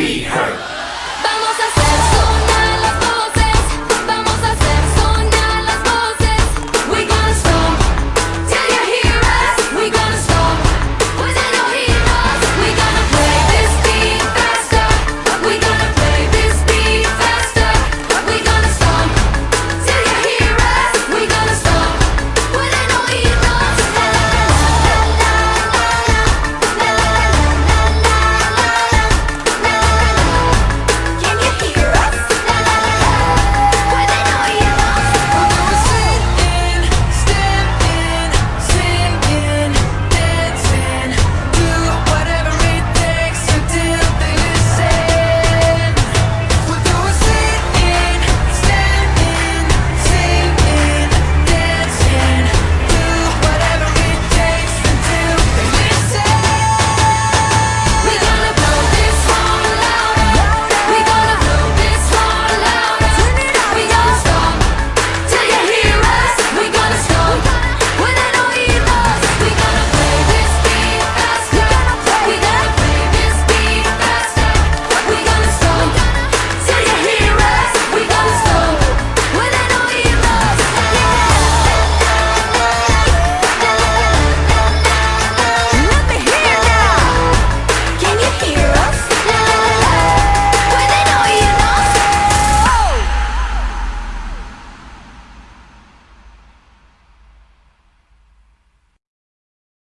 be hurt.